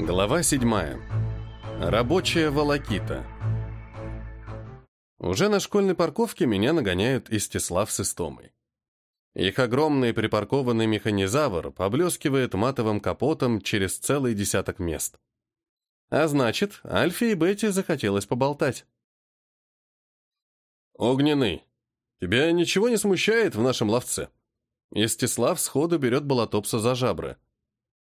Глава 7. Рабочая волокита. Уже на школьной парковке меня нагоняют Истислав с Истомой. Их огромный припаркованный механизавр поблескивает матовым капотом через целый десяток мест. А значит, Альфе и Бетти захотелось поболтать. «Огненный, тебя ничего не смущает в нашем ловце?» Истислав сходу берет Балатопса за жабры.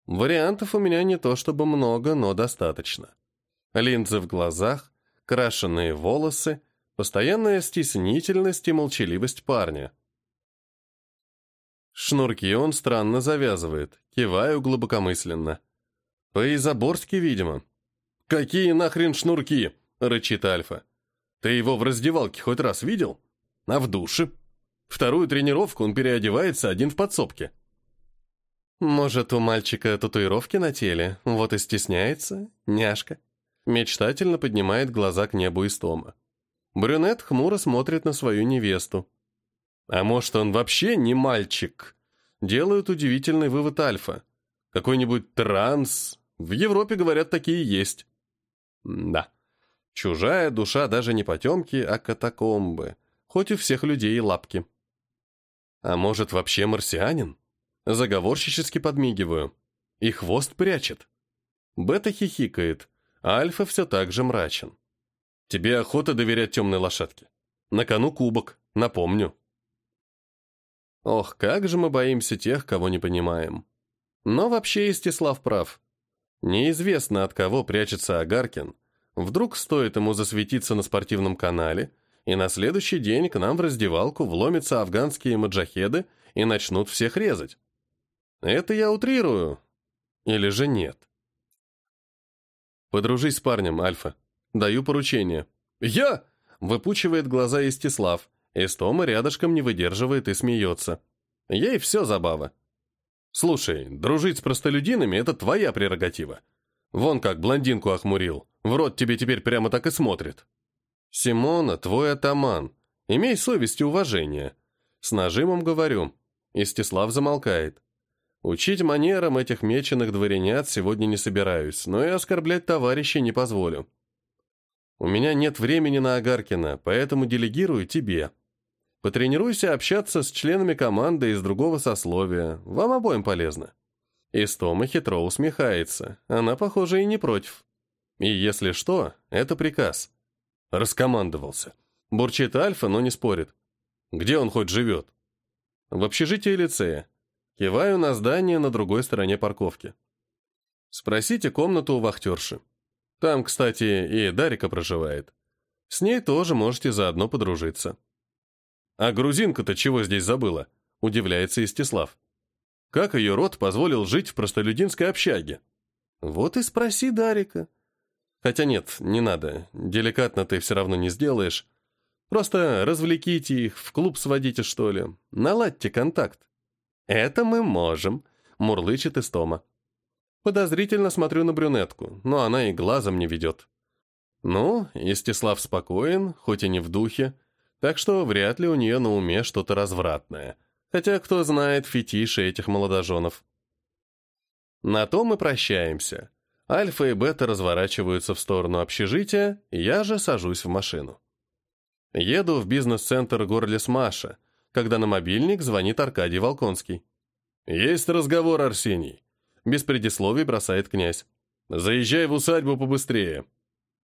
Вариантов у меня не то чтобы много, но достаточно. Линзы в глазах, крашеные волосы, постоянная стеснительность и молчаливость парня. Шнурки он странно завязывает, киваю глубокомысленно. По-изоборски, видимо. «Какие нахрен шнурки?» — рычит Альфа. «Ты его в раздевалке хоть раз видел? А в душе? Вторую тренировку он переодевается один в подсобке». Может, у мальчика татуировки на теле, вот и стесняется, няшка. Мечтательно поднимает глаза к небу из тома. Брюнет хмуро смотрит на свою невесту. А может, он вообще не мальчик? Делают удивительный вывод Альфа. Какой-нибудь транс. В Европе, говорят, такие есть. Да. Чужая душа даже не потемки, а катакомбы. Хоть у всех людей и лапки. А может, вообще марсианин? Заговорщически подмигиваю. И хвост прячет. Бета хихикает, а Альфа все так же мрачен. Тебе охота доверять темной лошадке. На кону кубок, напомню. Ох, как же мы боимся тех, кого не понимаем. Но вообще Истислав прав. Неизвестно, от кого прячется Агаркин. Вдруг стоит ему засветиться на спортивном канале, и на следующий день к нам в раздевалку вломятся афганские маджахеды и начнут всех резать. Это я утрирую. Или же нет? Подружись с парнем, Альфа. Даю поручение. Я! Выпучивает глаза Истислав. Истома рядышком не выдерживает и смеется. Ей все забава. Слушай, дружить с простолюдинами — это твоя прерогатива. Вон как блондинку охмурил. В рот тебе теперь прямо так и смотрит. Симона, твой атаман. Имей совесть и уважение. С нажимом говорю. Истислав замолкает. Учить манерам этих меченых дворянят сегодня не собираюсь, но и оскорблять товарищей не позволю. У меня нет времени на Агаркина, поэтому делегирую тебе. Потренируйся общаться с членами команды из другого сословия, вам обоим полезно. Истома хитро усмехается, она, похоже, и не против. И если что, это приказ. Раскомандовался. Бурчит Альфа, но не спорит. Где он хоть живет? В общежитии лицея. Киваю на здание на другой стороне парковки. Спросите комнату у вахтерши. Там, кстати, и Дарика проживает. С ней тоже можете заодно подружиться. А грузинка-то чего здесь забыла? Удивляется Истислав. Как ее род позволил жить в простолюдинской общаге? Вот и спроси Дарика. Хотя нет, не надо. Деликатно ты все равно не сделаешь. Просто развлеките их, в клуб сводите, что ли. Наладьте контакт. «Это мы можем», — мурлычет Истома. Подозрительно смотрю на брюнетку, но она и глазом не ведет. Ну, Истислав спокоен, хоть и не в духе, так что вряд ли у нее на уме что-то развратное. Хотя кто знает фетиши этих молодоженов. На то мы прощаемся. Альфа и Бета разворачиваются в сторону общежития, я же сажусь в машину. Еду в бизнес-центр Горлес Маша — когда на мобильник звонит Аркадий Волконский. «Есть разговор, Арсений», — без предисловий бросает князь. «Заезжай в усадьбу побыстрее».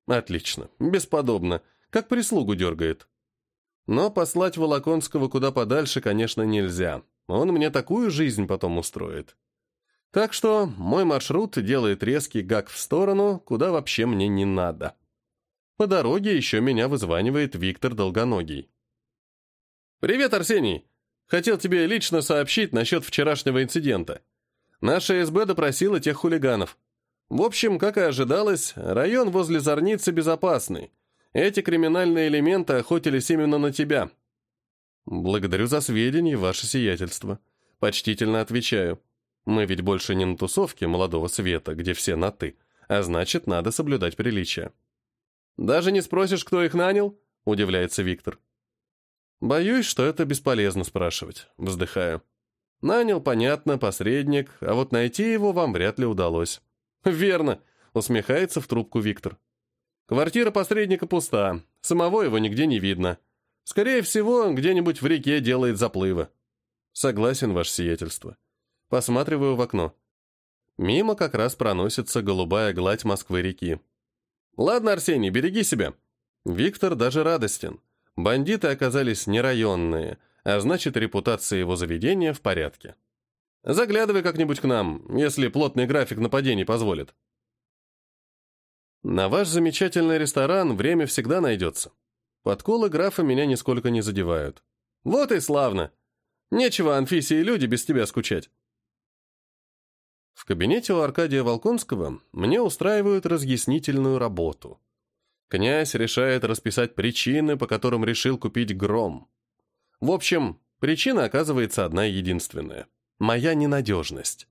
«Отлично, бесподобно, как прислугу дергает». Но послать Волоконского куда подальше, конечно, нельзя. Он мне такую жизнь потом устроит. Так что мой маршрут делает резкий гак в сторону, куда вообще мне не надо. По дороге еще меня вызванивает Виктор Долгоногий. «Привет, Арсений! Хотел тебе лично сообщить насчет вчерашнего инцидента. Наша СБ допросила тех хулиганов. В общем, как и ожидалось, район возле Зорницы безопасный. Эти криминальные элементы охотились именно на тебя». «Благодарю за сведения, ваше сиятельство». Почтительно отвечаю. «Мы ведь больше не на тусовке молодого света, где все на «ты», а значит, надо соблюдать приличия». «Даже не спросишь, кто их нанял?» – удивляется Виктор. Боюсь, что это бесполезно спрашивать. Вздыхаю. Нанял, понятно, посредник, а вот найти его вам вряд ли удалось. «Верно», — усмехается в трубку Виктор. «Квартира посредника пуста, самого его нигде не видно. Скорее всего, где-нибудь в реке делает заплывы». «Согласен, ваше сиятельство». Посматриваю в окно. Мимо как раз проносится голубая гладь Москвы-реки. «Ладно, Арсений, береги себя». Виктор даже радостен. Бандиты оказались не районные, а значит, репутация его заведения в порядке. Заглядывай как-нибудь к нам, если плотный график нападений позволит. На ваш замечательный ресторан время всегда найдется. Подколы графа меня нисколько не задевают. Вот и славно. Нечего, Анфисе и люди, без тебя скучать. В кабинете у Аркадия Волконского мне устраивают разъяснительную работу. Князь решает расписать причины, по которым решил купить гром. В общем, причина оказывается одна единственная. Моя ненадежность.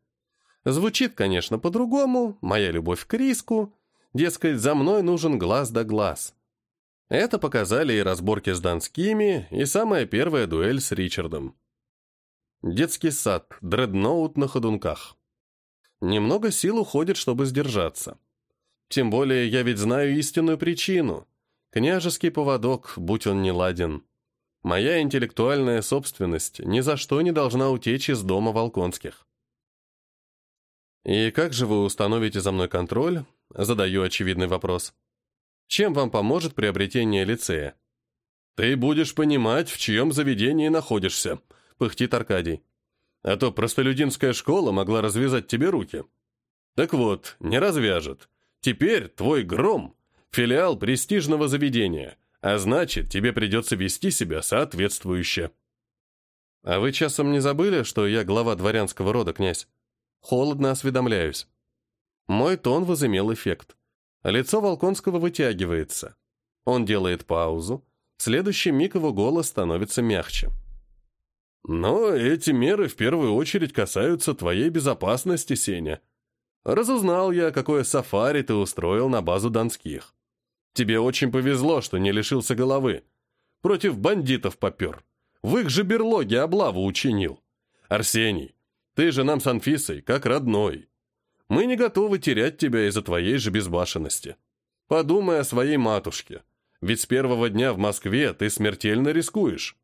Звучит, конечно, по-другому, моя любовь к риску, дескать, за мной нужен глаз да глаз. Это показали и разборки с Донскими, и самая первая дуэль с Ричардом. Детский сад, дредноут на ходунках. Немного сил уходит, чтобы сдержаться. Тем более я ведь знаю истинную причину. Княжеский поводок, будь он не ладен. Моя интеллектуальная собственность ни за что не должна утечь из дома Волконских. «И как же вы установите за мной контроль?» Задаю очевидный вопрос. «Чем вам поможет приобретение лицея?» «Ты будешь понимать, в чьем заведении находишься», — пыхтит Аркадий. «А то простолюдинская школа могла развязать тебе руки». «Так вот, не развяжет. Теперь твой гром — филиал престижного заведения, а значит, тебе придется вести себя соответствующе. А вы часом не забыли, что я глава дворянского рода, князь? Холодно осведомляюсь. Мой тон возымел эффект. Лицо Волконского вытягивается. Он делает паузу. В следующий миг его голос становится мягче. «Но эти меры в первую очередь касаются твоей безопасности, Сеня. Разузнал я, какое сафари ты устроил на базу Донских. Тебе очень повезло, что не лишился головы. Против бандитов попер. В их же берлоге облаву учинил. Арсений, ты же нам с Анфисой как родной. Мы не готовы терять тебя из-за твоей же безбашенности. Подумай о своей матушке. Ведь с первого дня в Москве ты смертельно рискуешь.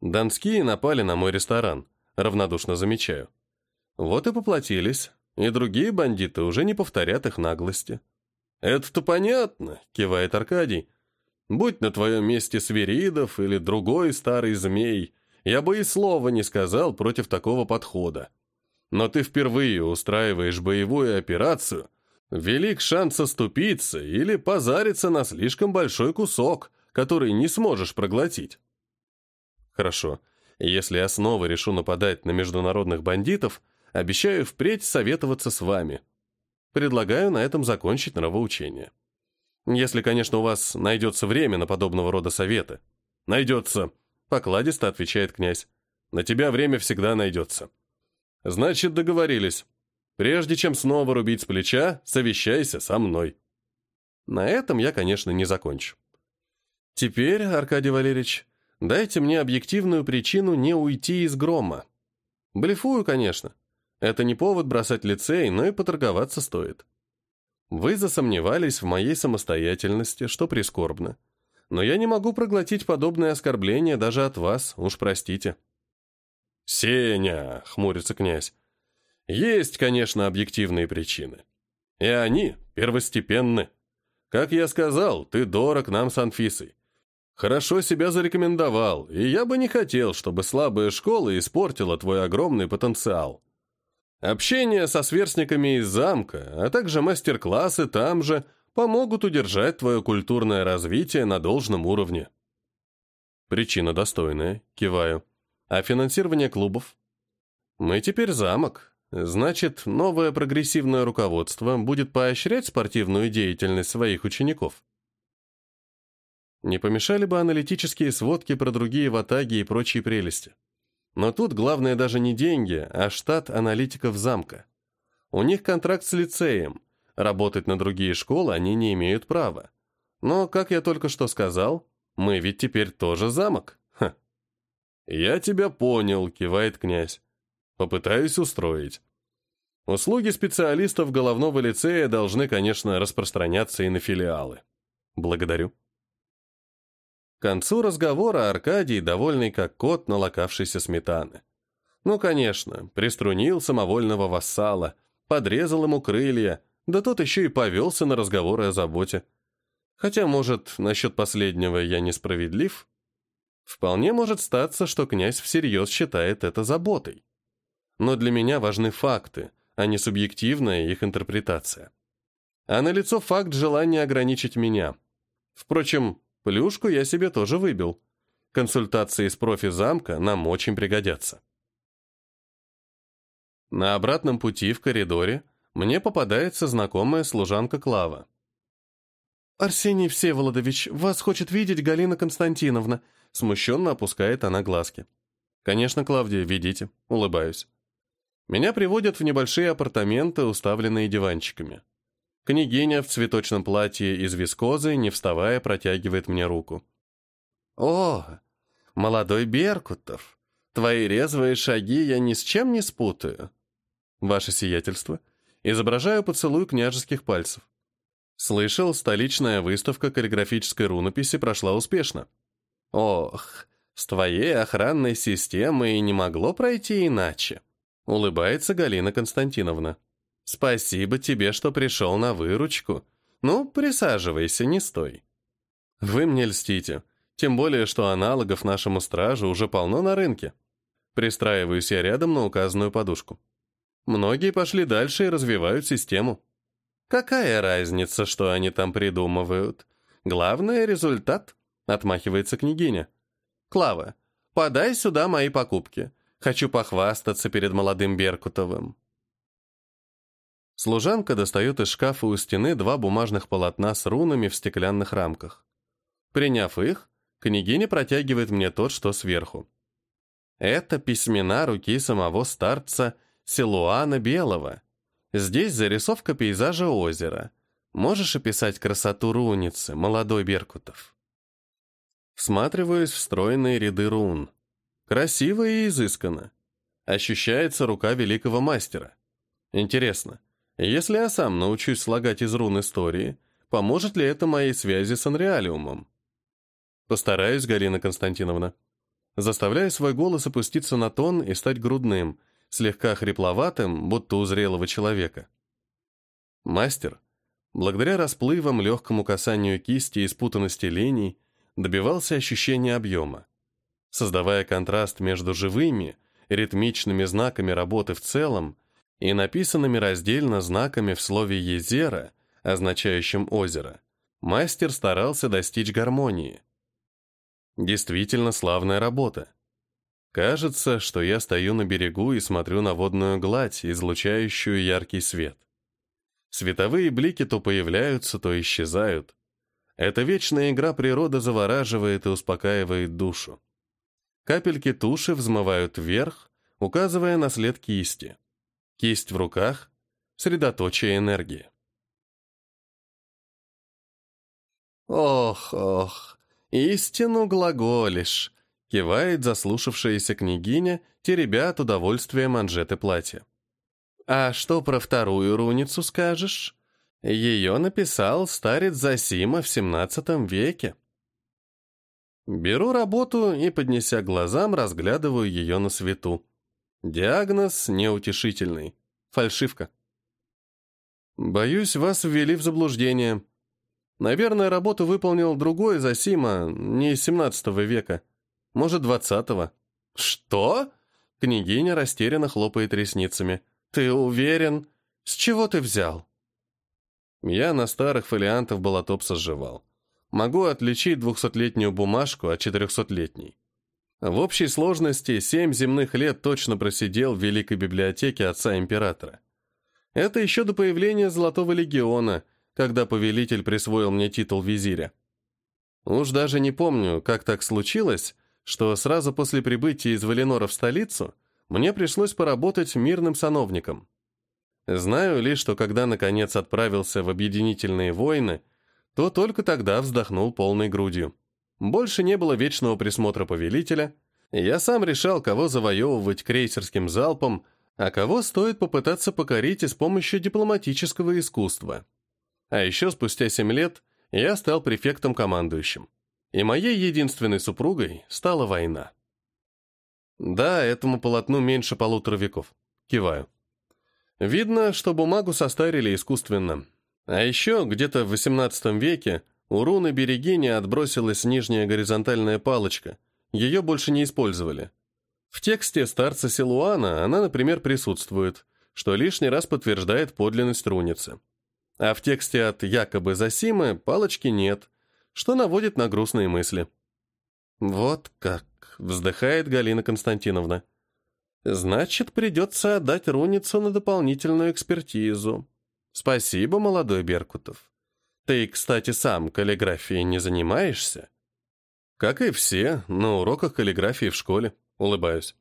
Донские напали на мой ресторан, равнодушно замечаю. Вот и поплатились, и другие бандиты уже не повторят их наглости. «Это-то понятно», — кивает Аркадий. «Будь на твоем месте Свиридов или другой старый змей, я бы и слова не сказал против такого подхода. Но ты впервые устраиваешь боевую операцию, велик шанс оступиться или позариться на слишком большой кусок, который не сможешь проглотить». «Хорошо. Если я снова решу нападать на международных бандитов, обещаю впредь советоваться с вами». Предлагаю на этом закончить нравоучение. Если, конечно, у вас найдется время на подобного рода советы. Найдется, покладисто отвечает князь. На тебя время всегда найдется. Значит, договорились. Прежде чем снова рубить с плеча, совещайся со мной. На этом я, конечно, не закончу. Теперь, Аркадий Валерьевич, дайте мне объективную причину не уйти из грома. Блефую, конечно. Это не повод бросать лицей, но и поторговаться стоит. Вы засомневались в моей самостоятельности, что прискорбно. Но я не могу проглотить подобное оскорбление даже от вас, уж простите. «Сеня!» — хмурится князь. «Есть, конечно, объективные причины. И они первостепенны. Как я сказал, ты дорог нам с Анфисой. Хорошо себя зарекомендовал, и я бы не хотел, чтобы слабая школа испортила твой огромный потенциал. Общение со сверстниками из замка, а также мастер-классы там же помогут удержать твое культурное развитие на должном уровне. Причина достойная, киваю. А финансирование клубов? Мы теперь замок. Значит, новое прогрессивное руководство будет поощрять спортивную деятельность своих учеников. Не помешали бы аналитические сводки про другие ватаги и прочие прелести. Но тут главное даже не деньги, а штат аналитиков замка. У них контракт с лицеем. Работать на другие школы они не имеют права. Но, как я только что сказал, мы ведь теперь тоже замок. Ха. «Я тебя понял», — кивает князь. «Попытаюсь устроить. Услуги специалистов головного лицея должны, конечно, распространяться и на филиалы. Благодарю. К концу разговора Аркадий, довольный как кот, налокавшийся сметаны. Ну, конечно, приструнил самовольного вассала, подрезал ему крылья, да тот еще и повелся на разговоры о заботе. Хотя, может, насчет последнего я несправедлив? Вполне может статься, что князь всерьез считает это заботой. Но для меня важны факты, а не субъективная их интерпретация. А налицо факт желания ограничить меня. Впрочем, Плюшку я себе тоже выбил. Консультации с профи замка нам очень пригодятся. На обратном пути в коридоре мне попадается знакомая служанка Клава. «Арсений Всеволодович, вас хочет видеть Галина Константиновна», смущенно опускает она глазки. «Конечно, Клавдия, ведите», улыбаюсь. Меня приводят в небольшие апартаменты, уставленные диванчиками. Княгиня в цветочном платье из вискозы, не вставая, протягивает мне руку. «О, молодой Беркутов, твои резвые шаги я ни с чем не спутаю». «Ваше сиятельство». Изображаю поцелуй княжеских пальцев. Слышал, столичная выставка каллиграфической рунописи прошла успешно. Ох, с твоей охранной системой не могло пройти иначе. Улыбается Галина Константиновна. «Спасибо тебе, что пришел на выручку. Ну, присаживайся, не стой». «Вы мне льстите. Тем более, что аналогов нашему стражу уже полно на рынке». Пристраиваюсь я рядом на указанную подушку. Многие пошли дальше и развивают систему. «Какая разница, что они там придумывают? Главное — результат», — отмахивается княгиня. «Клава, подай сюда мои покупки. Хочу похвастаться перед молодым Беркутовым». Служанка достает из шкафа у стены два бумажных полотна с рунами в стеклянных рамках. Приняв их, княгиня протягивает мне тот, что сверху. Это письмена руки самого старца Силуана Белого. Здесь зарисовка пейзажа озера. Можешь описать красоту руницы, молодой Беркутов? Всматриваюсь в стройные ряды рун. Красиво и изысканно. Ощущается рука великого мастера. Интересно, если я сам научусь слагать из рун истории, поможет ли это моей связи с Анреалиумом? Постараюсь, Галина Константиновна. Заставляю свой голос опуститься на тон и стать грудным, слегка хрипловатым, будто у зрелого человека. Мастер, благодаря расплывам, легкому касанию кисти и спутанности линий, добивался ощущения объема. Создавая контраст между живыми, ритмичными знаками работы в целом и написанными раздельно знаками в слове «езера», означающим «озеро», мастер старался достичь гармонии. Действительно славная работа. Кажется, что я стою на берегу и смотрю на водную гладь, излучающую яркий свет. Световые блики то появляются, то исчезают. Эта вечная игра природы завораживает и успокаивает душу. Капельки туши взмывают вверх, указывая на след кисти. Кисть в руках — средоточие энергии. «Ох, ох, истину глаголишь!» — кивает заслушавшаяся княгиня, теребя от удовольствия манжеты платья. «А что про вторую руницу скажешь? Ее написал старец Засима в семнадцатом веке». Беру работу и, поднеся глазам, разглядываю ее на свету. Диагноз неутешительный. Фальшивка. Боюсь, вас ввели в заблуждение. Наверное, работу выполнил другой Засима, не из 17 века. Может, 20-го. Что? Княгиня растерянно хлопает ресницами. Ты уверен? С чего ты взял? Я на старых фолиантов болотопса сживал. Могу отличить двухсотлетнюю бумажку от четырехсотлетней. В общей сложности семь земных лет точно просидел в Великой библиотеке отца императора. Это еще до появления Золотого легиона, когда повелитель присвоил мне титул визиря. Уж даже не помню, как так случилось, что сразу после прибытия из Валенора в столицу мне пришлось поработать мирным сановником. Знаю лишь, что когда наконец отправился в объединительные войны, то только тогда вздохнул полной грудью. Больше не было вечного присмотра повелителя. Я сам решал, кого завоевывать крейсерским залпом, а кого стоит попытаться покорить и с помощью дипломатического искусства. А еще спустя семь лет я стал префектом-командующим. И моей единственной супругой стала война. Да, этому полотну меньше полутора веков. Киваю. Видно, что бумагу состарили искусственно. А еще где-то в XVIII веке у руны Берегини отбросилась нижняя горизонтальная палочка. Ее больше не использовали. В тексте старца Силуана она, например, присутствует, что лишний раз подтверждает подлинность руницы. А в тексте от якобы Засимы палочки нет, что наводит на грустные мысли. «Вот как», — вздыхает Галина Константиновна. «Значит, придется отдать руницу на дополнительную экспертизу. Спасибо, молодой Беркутов. Ты, кстати, сам каллиграфией не занимаешься?» «Как и все, на уроках каллиграфии в школе», — улыбаюсь.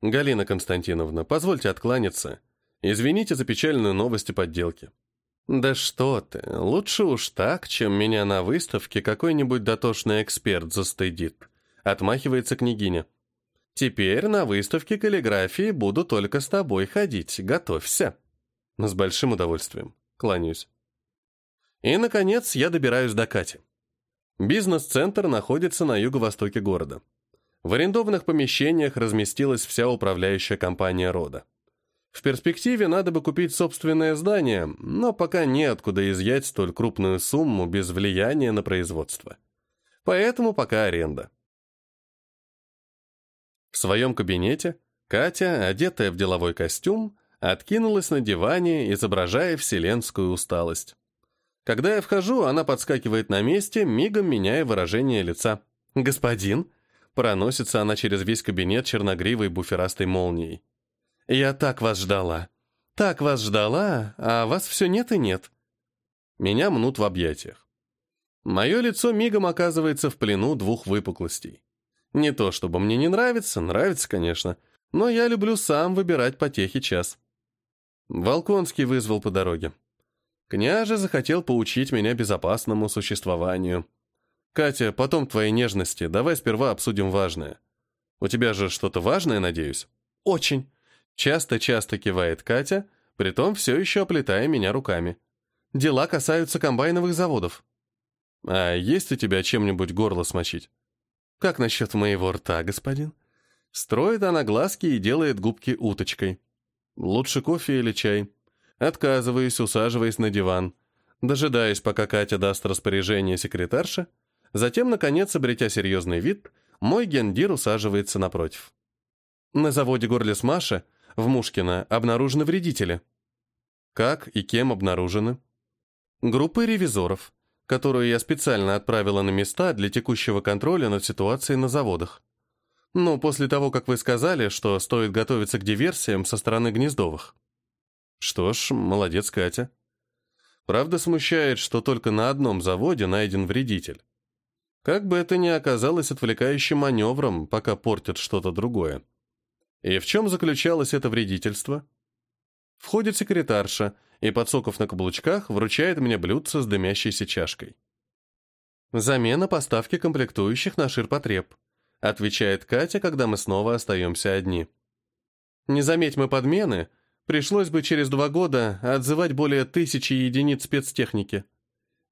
«Галина Константиновна, позвольте откланяться. Извините за печальную новость и подделки. «Да что ты, лучше уж так, чем меня на выставке какой-нибудь дотошный эксперт застыдит», — отмахивается княгиня. «Теперь на выставке каллиграфии буду только с тобой ходить, готовься». С большим удовольствием. Кланяюсь. И, наконец, я добираюсь до Кати. Бизнес-центр находится на юго-востоке города. В арендованных помещениях разместилась вся управляющая компания рода. В перспективе надо бы купить собственное здание, но пока неоткуда изъять столь крупную сумму без влияния на производство. Поэтому пока аренда. В своем кабинете Катя, одетая в деловой костюм, откинулась на диване, изображая вселенскую усталость. Когда я вхожу, она подскакивает на месте, мигом меняя выражение лица. «Господин?» Проносится она через весь кабинет черногривой буферастой молнией. Я так вас ждала. Так вас ждала, а вас все нет и нет. Меня мнут в объятиях. Мое лицо мигом оказывается в плену двух выпуклостей. Не то чтобы мне не нравится, нравится, конечно, но я люблю сам выбирать потехи час. Волконский вызвал по дороге. Княже захотел поучить меня безопасному существованию. Катя, потом твоей нежности, давай сперва обсудим важное. У тебя же что-то важное, надеюсь? Очень. Часто-часто кивает Катя, притом все еще оплетая меня руками. Дела касаются комбайновых заводов. А есть у тебя чем-нибудь горло смочить? Как насчет моего рта, господин? Строит она глазки и делает губки уточкой. Лучше кофе или чай? Отказываюсь, усаживаясь на диван. Дожидаюсь, пока Катя даст распоряжение секретарше. Затем, наконец, обретя серьезный вид, мой гендир усаживается напротив. На заводе Горлес Маша в Мушкино обнаружены вредители. Как и кем обнаружены? Группы ревизоров, которую я специально отправила на места для текущего контроля над ситуацией на заводах. Но после того, как вы сказали, что стоит готовиться к диверсиям со стороны Гнездовых. Что ж, молодец, Катя. Правда, смущает, что только на одном заводе найден вредитель. Как бы это ни оказалось отвлекающим маневром, пока портят что-то другое. И в чем заключалось это вредительство? Входит секретарша и, подсоков на каблучках, вручает мне блюдце с дымящейся чашкой. «Замена поставки комплектующих на ширпотреб», отвечает Катя, когда мы снова остаемся одни. «Не заметь мы подмены, пришлось бы через два года отзывать более тысячи единиц спецтехники.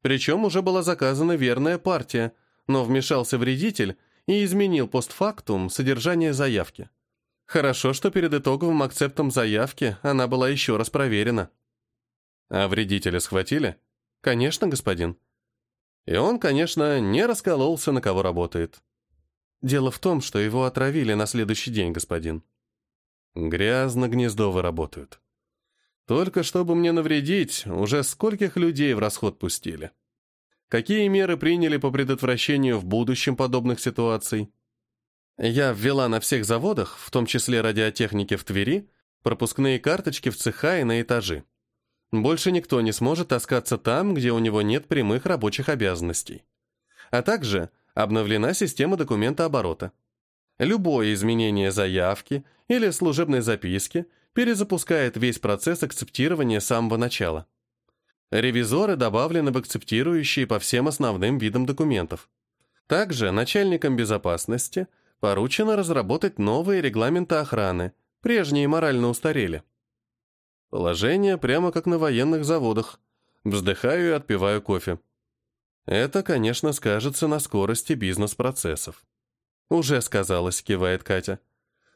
Причем уже была заказана верная партия, но вмешался вредитель и изменил постфактум содержание заявки. Хорошо, что перед итоговым акцептом заявки она была еще раз проверена. А вредителя схватили? Конечно, господин. И он, конечно, не раскололся, на кого работает. Дело в том, что его отравили на следующий день, господин. Грязно гнездовы работают. Только чтобы мне навредить, уже скольких людей в расход пустили. Какие меры приняли по предотвращению в будущем подобных ситуаций? Я ввела на всех заводах, в том числе радиотехники в Твери, пропускные карточки в цеха и на этажи. Больше никто не сможет таскаться там, где у него нет прямых рабочих обязанностей. А также обновлена система документа оборота. Любое изменение заявки или служебной записки перезапускает весь процесс акцептирования с самого начала. Ревизоры добавлены в акцептирующие по всем основным видам документов. Также начальникам безопасности – поручено разработать новые регламенты охраны, Прежние морально устарели. Положение прямо как на военных заводах. Вздыхаю и отпиваю кофе. Это, конечно, скажется на скорости бизнес-процессов. «Уже сказалось», — кивает Катя.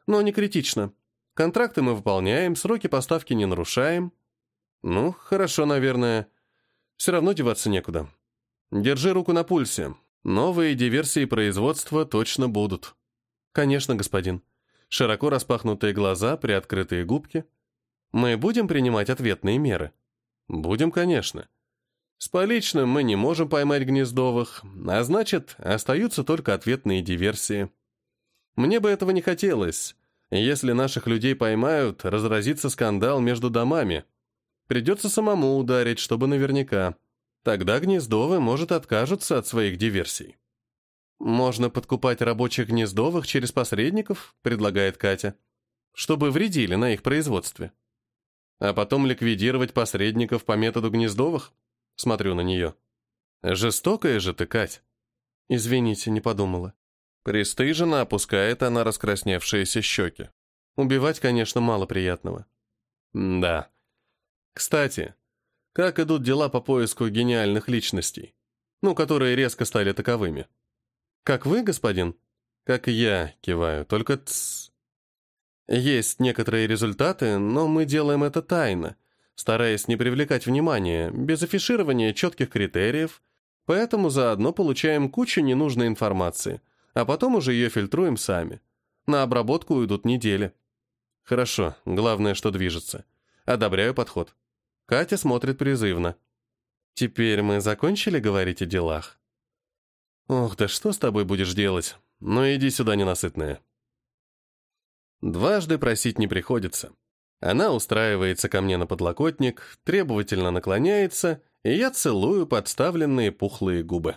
«Но не критично. Контракты мы выполняем, сроки поставки не нарушаем». «Ну, хорошо, наверное. Все равно деваться некуда. Держи руку на пульсе. Новые диверсии производства точно будут». «Конечно, господин». Широко распахнутые глаза, приоткрытые губки. «Мы будем принимать ответные меры?» «Будем, конечно. С поличным мы не можем поймать Гнездовых, а значит, остаются только ответные диверсии. Мне бы этого не хотелось. Если наших людей поймают, разразится скандал между домами. Придется самому ударить, чтобы наверняка. Тогда Гнездовы, может, откажутся от своих диверсий. «Можно подкупать рабочих Гнездовых через посредников», предлагает Катя, чтобы вредили на их производстве. А потом ликвидировать посредников по методу Гнездовых? Смотрю на нее. Жестокая же ты, Кать. Извините, не подумала. Пристыженно опускает она раскрасневшиеся щеки. Убивать, конечно, мало приятного. Да. Кстати, как идут дела по поиску гениальных личностей? Ну, которые резко стали таковыми. Как вы, господин? Как я, киваю, только тс. Есть некоторые результаты, но мы делаем это тайно, стараясь не привлекать внимания, без афиширования четких критериев, поэтому заодно получаем кучу ненужной информации, а потом уже ее фильтруем сами. На обработку уйдут недели. Хорошо, главное, что движется. Одобряю подход. Катя смотрит призывно. Теперь мы закончили говорить о делах? Ох, да что с тобой будешь делать? Ну иди сюда, ненасытная. Дважды просить не приходится. Она устраивается ко мне на подлокотник, требовательно наклоняется, и я целую подставленные пухлые губы.